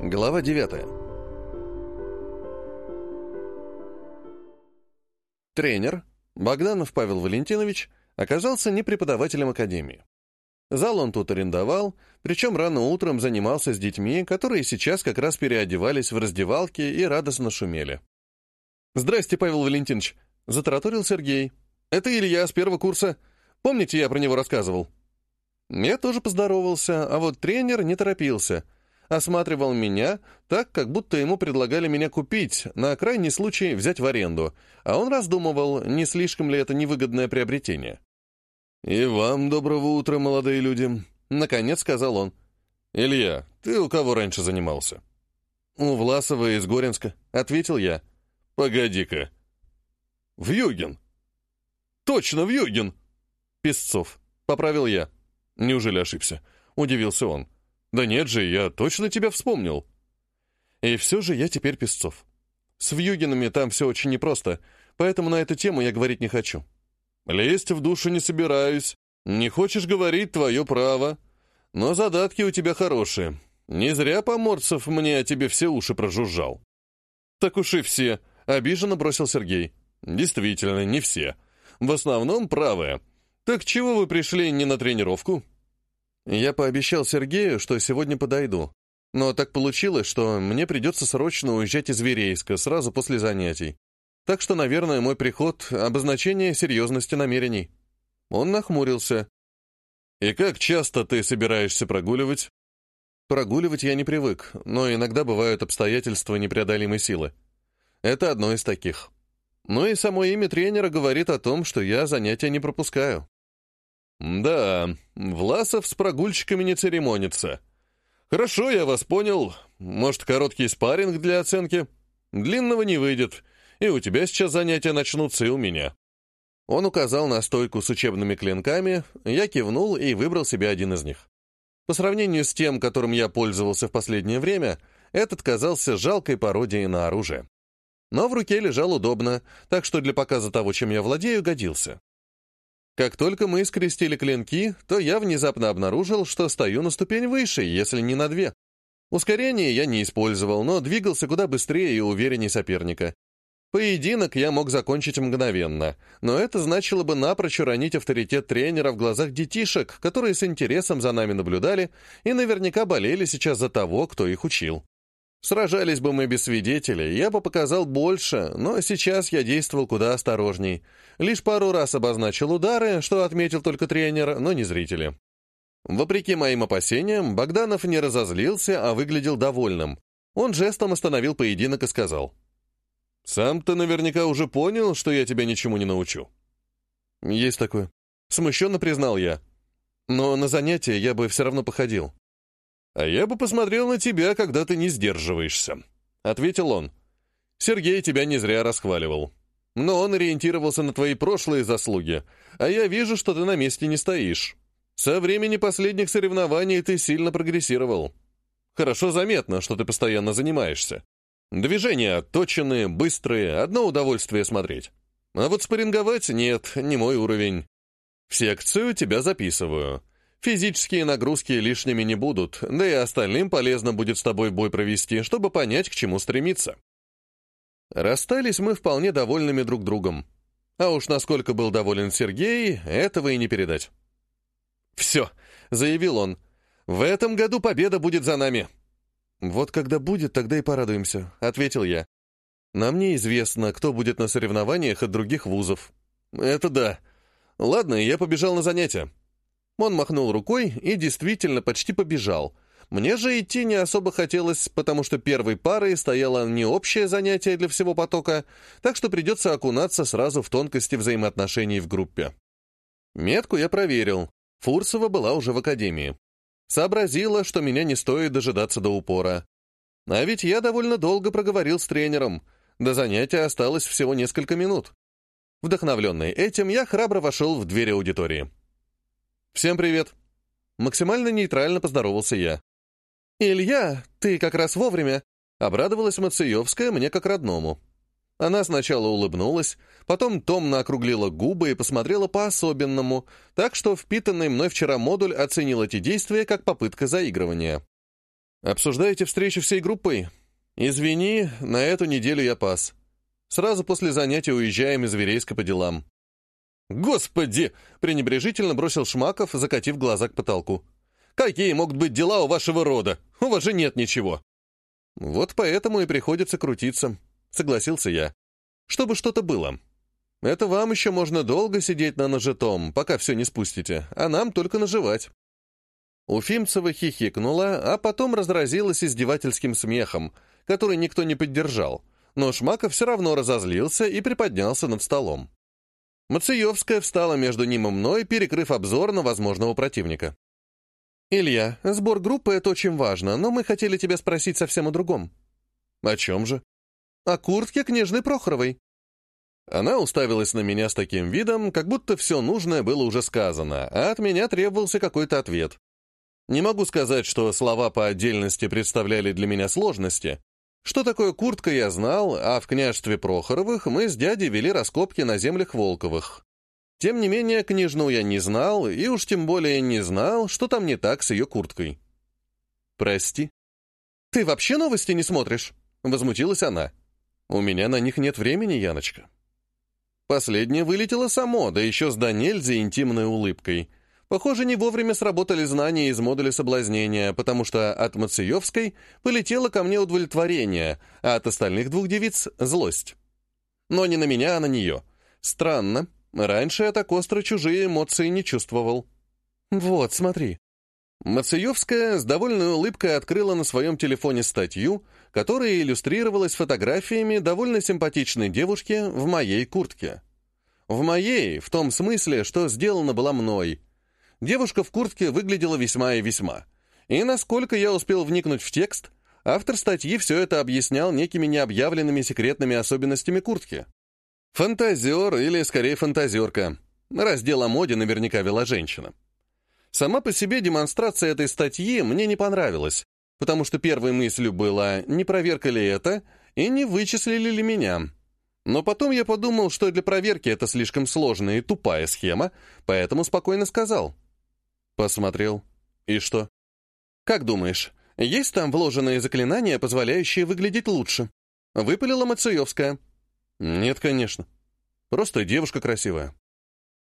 Глава 9. Тренер, Богданов Павел Валентинович, оказался не преподавателем академии. Зал он тут арендовал, причем рано утром занимался с детьми, которые сейчас как раз переодевались в раздевалке и радостно шумели. «Здрасте, Павел Валентинович», — затараторил Сергей. «Это Илья с первого курса. Помните, я про него рассказывал?» Я тоже поздоровался, а вот тренер не торопился. Осматривал меня так, как будто ему предлагали меня купить, на крайний случай взять в аренду, а он раздумывал, не слишком ли это невыгодное приобретение. «И вам доброго утра, молодые люди», — наконец сказал он. «Илья, ты у кого раньше занимался?» «У Власова из Горинска», — ответил я. «Погоди-ка». «Вьюгин». «Точно, Вьюгин!» «Песцов», — поправил я. «Неужели ошибся?» — удивился он. «Да нет же, я точно тебя вспомнил». И все же я теперь Песцов. С Вьюгинами там все очень непросто, поэтому на эту тему я говорить не хочу. Лезть в душу не собираюсь. Не хочешь говорить — твое право. Но задатки у тебя хорошие. Не зря Поморцев мне о тебе все уши прожужжал. Так уж и все, — обиженно бросил Сергей. Действительно, не все. В основном правые. «Так чего вы пришли не на тренировку?» Я пообещал Сергею, что сегодня подойду. Но так получилось, что мне придется срочно уезжать из Верейска сразу после занятий. Так что, наверное, мой приход — обозначение серьезности намерений. Он нахмурился. «И как часто ты собираешься прогуливать?» Прогуливать я не привык, но иногда бывают обстоятельства непреодолимой силы. Это одно из таких. Ну и само имя тренера говорит о том, что я занятия не пропускаю. «Да, Власов с прогульщиками не церемонится. Хорошо, я вас понял. Может, короткий спарринг для оценки? Длинного не выйдет. И у тебя сейчас занятия начнутся, и у меня». Он указал на стойку с учебными клинками, я кивнул и выбрал себе один из них. По сравнению с тем, которым я пользовался в последнее время, этот казался жалкой пародией на оружие. Но в руке лежал удобно, так что для показа того, чем я владею, годился. Как только мы скрестили клинки, то я внезапно обнаружил, что стою на ступень выше, если не на две. Ускорение я не использовал, но двигался куда быстрее и увереннее соперника. Поединок я мог закончить мгновенно, но это значило бы напрочь уронить авторитет тренера в глазах детишек, которые с интересом за нами наблюдали и наверняка болели сейчас за того, кто их учил. Сражались бы мы без свидетелей, я бы показал больше, но сейчас я действовал куда осторожней. Лишь пару раз обозначил удары, что отметил только тренер, но не зрители. Вопреки моим опасениям, Богданов не разозлился, а выглядел довольным. Он жестом остановил поединок и сказал. «Сам ты наверняка уже понял, что я тебя ничему не научу». «Есть такое». Смущенно признал я. «Но на занятия я бы все равно походил». «А я бы посмотрел на тебя, когда ты не сдерживаешься», — ответил он. «Сергей тебя не зря расхваливал. Но он ориентировался на твои прошлые заслуги, а я вижу, что ты на месте не стоишь. Со времени последних соревнований ты сильно прогрессировал. Хорошо заметно, что ты постоянно занимаешься. Движения отточенные, быстрые, одно удовольствие смотреть. А вот спарринговать нет, не мой уровень. В секцию тебя записываю. Физические нагрузки лишними не будут, да и остальным полезно будет с тобой бой провести, чтобы понять, к чему стремиться. Расстались мы вполне довольными друг другом. А уж насколько был доволен Сергей, этого и не передать. «Все», — заявил он, — «в этом году победа будет за нами». «Вот когда будет, тогда и порадуемся», — ответил я. «Нам неизвестно, кто будет на соревнованиях от других вузов». «Это да. Ладно, я побежал на занятия». Он махнул рукой и действительно почти побежал. Мне же идти не особо хотелось, потому что первой парой стояло не общее занятие для всего потока, так что придется окунаться сразу в тонкости взаимоотношений в группе. Метку я проверил. Фурсова была уже в академии. Сообразила, что меня не стоит дожидаться до упора. А ведь я довольно долго проговорил с тренером. До занятия осталось всего несколько минут. Вдохновленный этим, я храбро вошел в дверь аудитории. «Всем привет!» Максимально нейтрально поздоровался я. «Илья, ты как раз вовремя!» Обрадовалась Мациевская мне как родному. Она сначала улыбнулась, потом томно округлила губы и посмотрела по-особенному, так что впитанный мной вчера модуль оценил эти действия как попытка заигрывания. Обсуждаете встречу всей группой? Извини, на эту неделю я пас. Сразу после занятия уезжаем из Верейска по делам. «Господи!» — пренебрежительно бросил Шмаков, закатив глаза к потолку. «Какие могут быть дела у вашего рода? У вас же нет ничего!» «Вот поэтому и приходится крутиться», — согласился я. «Чтобы что-то было. Это вам еще можно долго сидеть на нажитом, пока все не спустите, а нам только наживать». Уфимцева хихикнула, а потом разразилась издевательским смехом, который никто не поддержал, но Шмаков все равно разозлился и приподнялся над столом. Мациевская встала между ним и мной, перекрыв обзор на возможного противника. «Илья, сбор группы — это очень важно, но мы хотели тебя спросить совсем о другом». «О чем же?» «О куртке княжны Прохоровой». Она уставилась на меня с таким видом, как будто все нужное было уже сказано, а от меня требовался какой-то ответ. Не могу сказать, что слова по отдельности представляли для меня сложности. Что такое куртка, я знал, а в княжестве Прохоровых мы с дядей вели раскопки на землях Волковых. Тем не менее, княжну я не знал, и уж тем более не знал, что там не так с ее курткой. «Прости». «Ты вообще новости не смотришь?» — возмутилась она. «У меня на них нет времени, Яночка». Последнее вылетело само, да еще с до интимной улыбкой. Похоже, не вовремя сработали знания из модуля соблазнения, потому что от Мациевской полетело ко мне удовлетворение, а от остальных двух девиц — злость. Но не на меня, а на нее. Странно. Раньше я так остро чужие эмоции не чувствовал. «Вот, смотри». Мациевская с довольной улыбкой открыла на своем телефоне статью, которая иллюстрировалась фотографиями довольно симпатичной девушки в моей куртке. В моей, в том смысле, что сделана была мной — девушка в куртке выглядела весьма и весьма. И насколько я успел вникнуть в текст, автор статьи все это объяснял некими необъявленными секретными особенностями куртки. Фантазер или, скорее, фантазерка. Раздел о моде наверняка вела женщина. Сама по себе демонстрация этой статьи мне не понравилась, потому что первой мыслью была, не проверка ли это, и не вычислили ли меня. Но потом я подумал, что для проверки это слишком сложная и тупая схема, поэтому спокойно сказал — Посмотрел. И что? Как думаешь, есть там вложенные заклинания, позволяющие выглядеть лучше? Выпалила Мацуевская. Нет, конечно. Просто девушка красивая.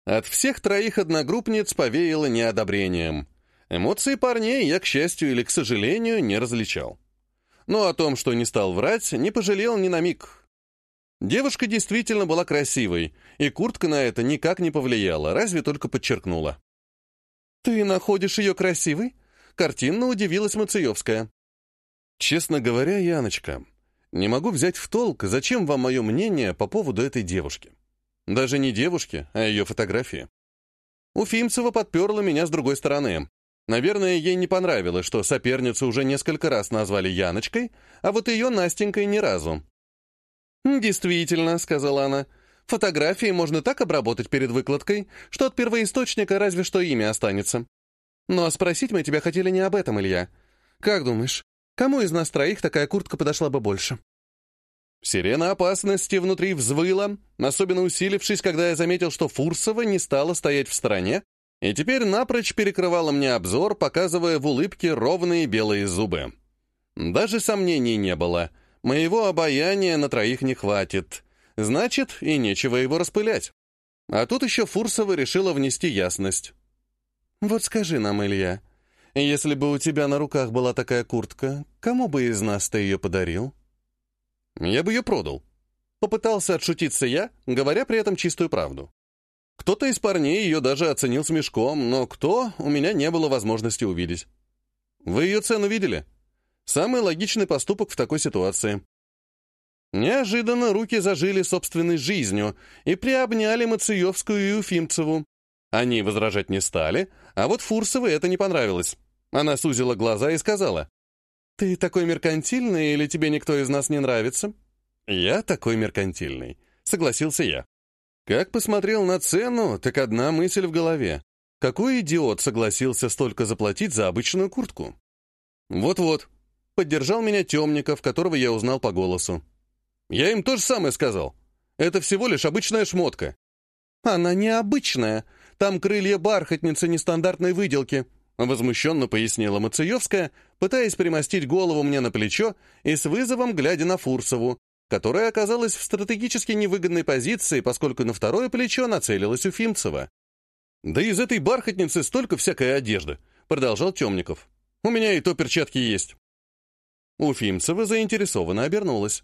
От всех троих одногруппниц повеяло неодобрением. Эмоции парней я, к счастью или к сожалению, не различал. Но о том, что не стал врать, не пожалел ни на миг. Девушка действительно была красивой, и куртка на это никак не повлияла, разве только подчеркнула. «Ты находишь ее красивой?» — картинно удивилась Мациевская. «Честно говоря, Яночка, не могу взять в толк, зачем вам мое мнение по поводу этой девушки. Даже не девушки, а ее фотографии. Уфимцева подперла меня с другой стороны. Наверное, ей не понравилось, что соперницу уже несколько раз назвали Яночкой, а вот ее Настенькой ни разу. «Действительно», — сказала она, — Фотографии можно так обработать перед выкладкой, что от первоисточника разве что имя останется. Но спросить мы тебя хотели не об этом, Илья. Как думаешь, кому из нас троих такая куртка подошла бы больше?» Сирена опасности внутри взвыла, особенно усилившись, когда я заметил, что Фурсова не стала стоять в стороне, и теперь напрочь перекрывала мне обзор, показывая в улыбке ровные белые зубы. Даже сомнений не было. Моего обаяния на троих не хватит. Значит, и нечего его распылять. А тут еще Фурсова решила внести ясность. «Вот скажи нам, Илья, если бы у тебя на руках была такая куртка, кому бы из нас ты ее подарил?» «Я бы ее продал». Попытался отшутиться я, говоря при этом чистую правду. Кто-то из парней ее даже оценил с мешком, но кто, у меня не было возможности увидеть. Вы ее цену видели? Самый логичный поступок в такой ситуации. Неожиданно руки зажили собственной жизнью и приобняли Мациевскую и Уфимцеву. Они возражать не стали, а вот Фурсовой это не понравилось. Она сузила глаза и сказала, «Ты такой меркантильный или тебе никто из нас не нравится?» «Я такой меркантильный», — согласился я. Как посмотрел на цену, так одна мысль в голове. Какой идиот согласился столько заплатить за обычную куртку? Вот-вот, поддержал меня Темников, которого я узнал по голосу. Я им то же самое сказал. Это всего лишь обычная шмотка. Она необычная. Там крылья бархатницы нестандартной выделки. возмущенно пояснила Мацеевская, пытаясь примостить голову мне на плечо и с вызовом глядя на Фурсову, которая оказалась в стратегически невыгодной позиции, поскольку на второе плечо нацелилась Уфимцева. «Да из этой бархатницы столько всякой одежды», — продолжал Темников. «У меня и то перчатки есть». Уфимцева заинтересованно обернулась.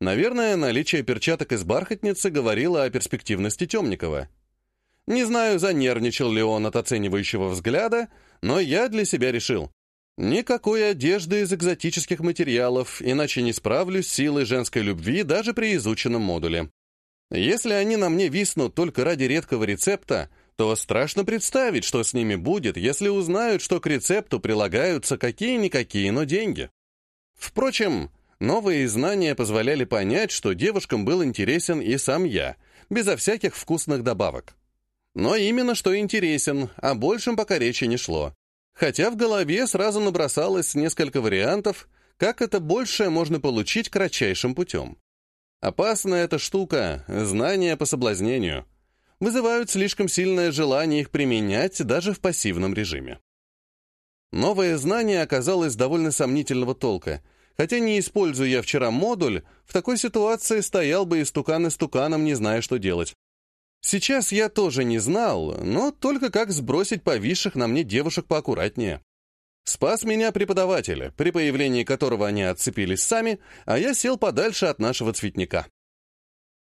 Наверное, наличие перчаток из бархатницы говорило о перспективности Темникова. Не знаю, занервничал ли он от оценивающего взгляда, но я для себя решил. Никакой одежды из экзотических материалов, иначе не справлюсь с силой женской любви даже при изученном модуле. Если они на мне виснут только ради редкого рецепта, то страшно представить, что с ними будет, если узнают, что к рецепту прилагаются какие-никакие, но деньги. Впрочем, новые знания позволяли понять, что девушкам был интересен и сам я, безо всяких вкусных добавок. Но именно что интересен, о большем пока речи не шло. Хотя в голове сразу набросалось несколько вариантов, как это большее можно получить кратчайшим путем. Опасная эта штука, знания по соблазнению. Вызывают слишком сильное желание их применять даже в пассивном режиме. Новое знание оказалось довольно сомнительного толка, хотя не используя я вчера модуль, в такой ситуации стоял бы истукан истуканом, не зная, что делать. Сейчас я тоже не знал, но только как сбросить повисших на мне девушек поаккуратнее. Спас меня преподаватель, при появлении которого они отцепились сами, а я сел подальше от нашего цветника.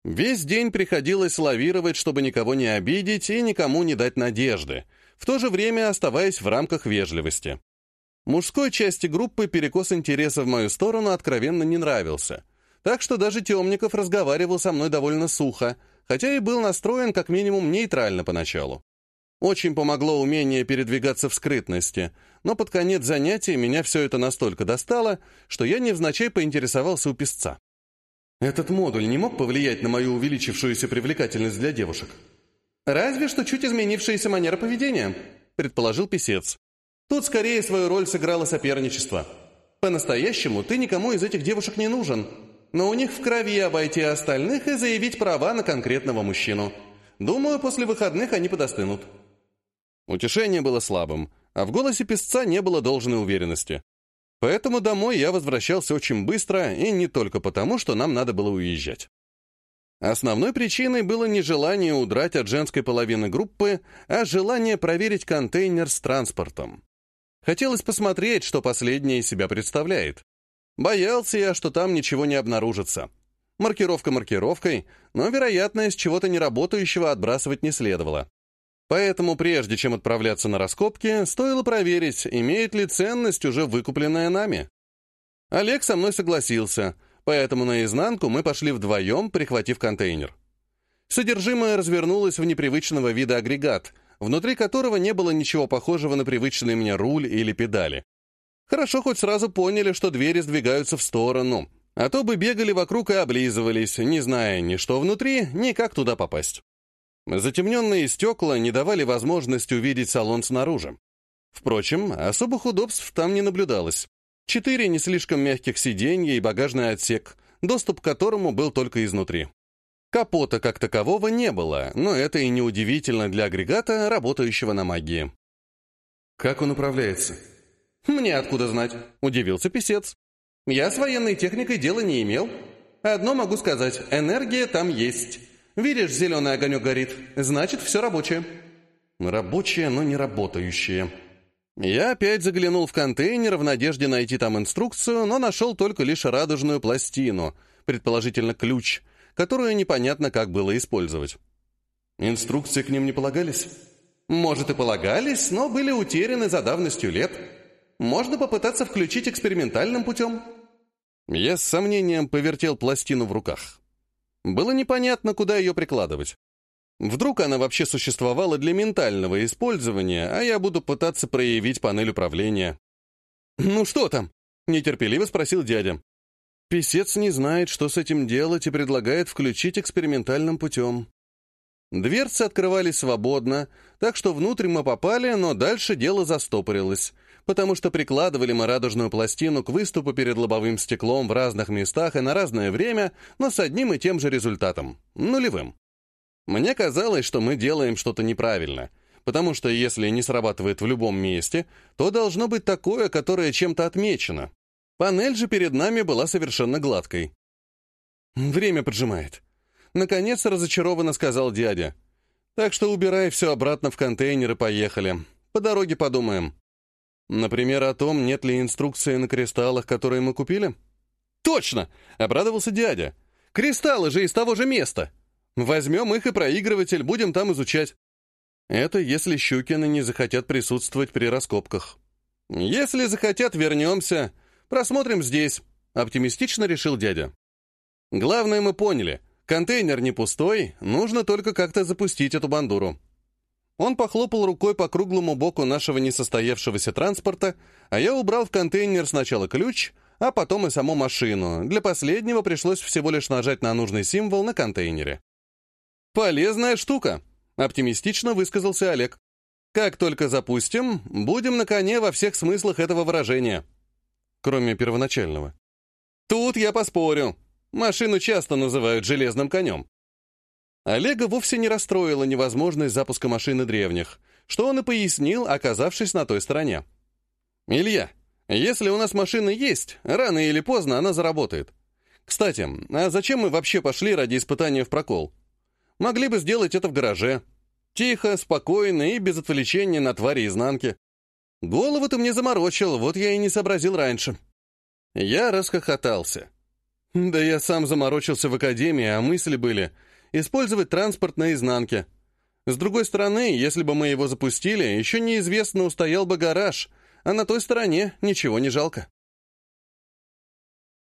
Весь день приходилось лавировать, чтобы никого не обидеть и никому не дать надежды, в то же время оставаясь в рамках вежливости. Мужской части группы перекос интереса в мою сторону откровенно не нравился, так что даже Темников разговаривал со мной довольно сухо, хотя и был настроен как минимум нейтрально поначалу. Очень помогло умение передвигаться в скрытности, но под конец занятия меня все это настолько достало, что я невзначай поинтересовался у писца. «Этот модуль не мог повлиять на мою увеличившуюся привлекательность для девушек?» «Разве что чуть изменившаяся манера поведения», — предположил писец. «Тут скорее свою роль сыграло соперничество. По-настоящему ты никому из этих девушек не нужен, но у них в крови обойти остальных и заявить права на конкретного мужчину. Думаю, после выходных они подостынут». Утешение было слабым, а в голосе песца не было должной уверенности. Поэтому домой я возвращался очень быстро, и не только потому, что нам надо было уезжать. Основной причиной было не желание удрать от женской половины группы, а желание проверить контейнер с транспортом. Хотелось посмотреть, что последнее из себя представляет. Боялся я, что там ничего не обнаружится. Маркировка маркировкой, но вероятность чего-то неработающего отбрасывать не следовало. Поэтому прежде чем отправляться на раскопки, стоило проверить, имеет ли ценность уже выкупленная нами. Олег со мной согласился, поэтому наизнанку мы пошли вдвоем, прихватив контейнер. Содержимое развернулось в непривычного вида агрегат, внутри которого не было ничего похожего на привычный мне руль или педали. Хорошо хоть сразу поняли, что двери сдвигаются в сторону, а то бы бегали вокруг и облизывались, не зная ни что внутри, ни как туда попасть. Затемненные стекла не давали возможности увидеть салон снаружи. Впрочем, особых удобств там не наблюдалось. Четыре не слишком мягких сиденья и багажный отсек, доступ к которому был только изнутри. Капота как такового не было, но это и не удивительно для агрегата, работающего на магии. «Как он управляется?» «Мне откуда знать?» – удивился писец. «Я с военной техникой дела не имел. Одно могу сказать, энергия там есть. Видишь, зеленый огонек горит, значит, все рабочее». «Рабочее, но не работающее». Я опять заглянул в контейнер в надежде найти там инструкцию, но нашел только лишь радужную пластину, предположительно ключ, которую непонятно как было использовать. Инструкции к ним не полагались? Может и полагались, но были утеряны за давностью лет. Можно попытаться включить экспериментальным путем». Я с сомнением повертел пластину в руках. Было непонятно, куда ее прикладывать. Вдруг она вообще существовала для ментального использования, а я буду пытаться проявить панель управления. «Ну что там?» — нетерпеливо спросил дядя. Песец не знает, что с этим делать, и предлагает включить экспериментальным путем. Дверцы открывались свободно, так что внутрь мы попали, но дальше дело застопорилось — потому что прикладывали мы радужную пластину к выступу перед лобовым стеклом в разных местах и на разное время, но с одним и тем же результатом — нулевым. Мне казалось, что мы делаем что-то неправильно, потому что если не срабатывает в любом месте, то должно быть такое, которое чем-то отмечено. Панель же перед нами была совершенно гладкой. «Время поджимает», — наконец разочарованно сказал дядя. «Так что убирай все обратно в контейнер и поехали. По дороге подумаем». «Например, о том, нет ли инструкции на кристаллах, которые мы купили?» «Точно!» — обрадовался дядя. «Кристаллы же из того же места! Возьмем их и проигрыватель, будем там изучать». Это если Щукины не захотят присутствовать при раскопках. «Если захотят, вернемся. Просмотрим здесь», — оптимистично решил дядя. «Главное, мы поняли. Контейнер не пустой, нужно только как-то запустить эту бандуру». Он похлопал рукой по круглому боку нашего несостоявшегося транспорта, а я убрал в контейнер сначала ключ, а потом и саму машину. Для последнего пришлось всего лишь нажать на нужный символ на контейнере. «Полезная штука», — оптимистично высказался Олег. «Как только запустим, будем на коне во всех смыслах этого выражения». Кроме первоначального. «Тут я поспорю. Машину часто называют железным конем». Олега вовсе не расстроила невозможность запуска машины древних, что он и пояснил, оказавшись на той стороне. «Илья, если у нас машина есть, рано или поздно она заработает. Кстати, а зачем мы вообще пошли ради испытания в прокол? Могли бы сделать это в гараже. Тихо, спокойно и без отвлечения на твари изнанки. Голову ты мне заморочил, вот я и не сообразил раньше. Я расхохотался. Да я сам заморочился в академии, а мысли были использовать транспорт на изнанке. С другой стороны, если бы мы его запустили, еще неизвестно, устоял бы гараж, а на той стороне ничего не жалко.